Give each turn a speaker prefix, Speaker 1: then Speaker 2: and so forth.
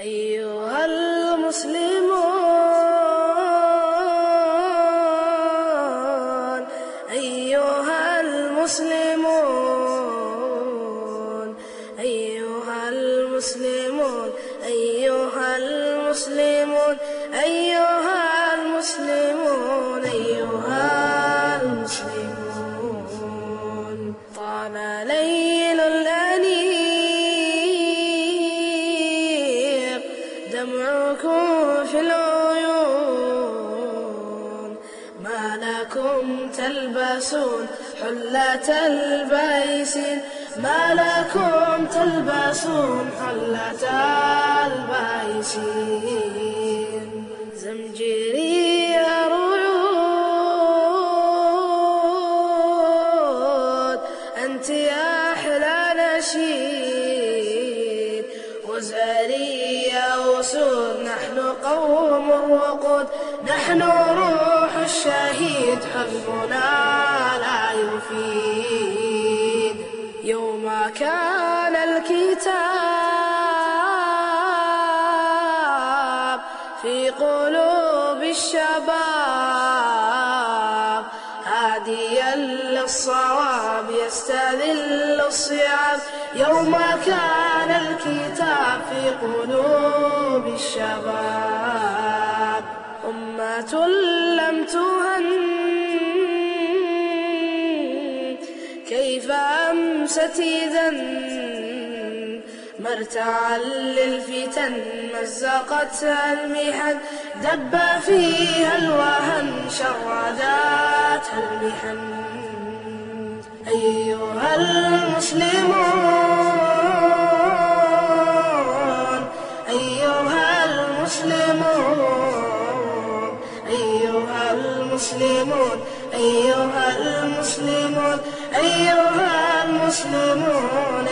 Speaker 1: أيها المسلمون أيها المسلمون أيها المسلمون أيها المسلمون أيها المسلمون أيها المسلمون. طال ليل دمعكم في العيون. ما لكم تلبسون حلة البيس. ما لكم تلبسون حلة البيس. زمجري رعود. أنت يا أحلى نشيد يا أسود نحن قوم الوقود نحن روح الشهيد حزبنا لا يفيد. يوم كان الكتاب في قلوب الشباب هاديا للصواب يستذل الصعاب يوم كان الكتاب في قلوب الشباب. أمة لم تهن. كيف أمست إذا مرتعا للفتن مزقتها المحن. دب فيها الوهن شرداتها المحن. أيها المسلمون أيها المسلمون أيها المسلمون أيها المسلمون أيها المسلمون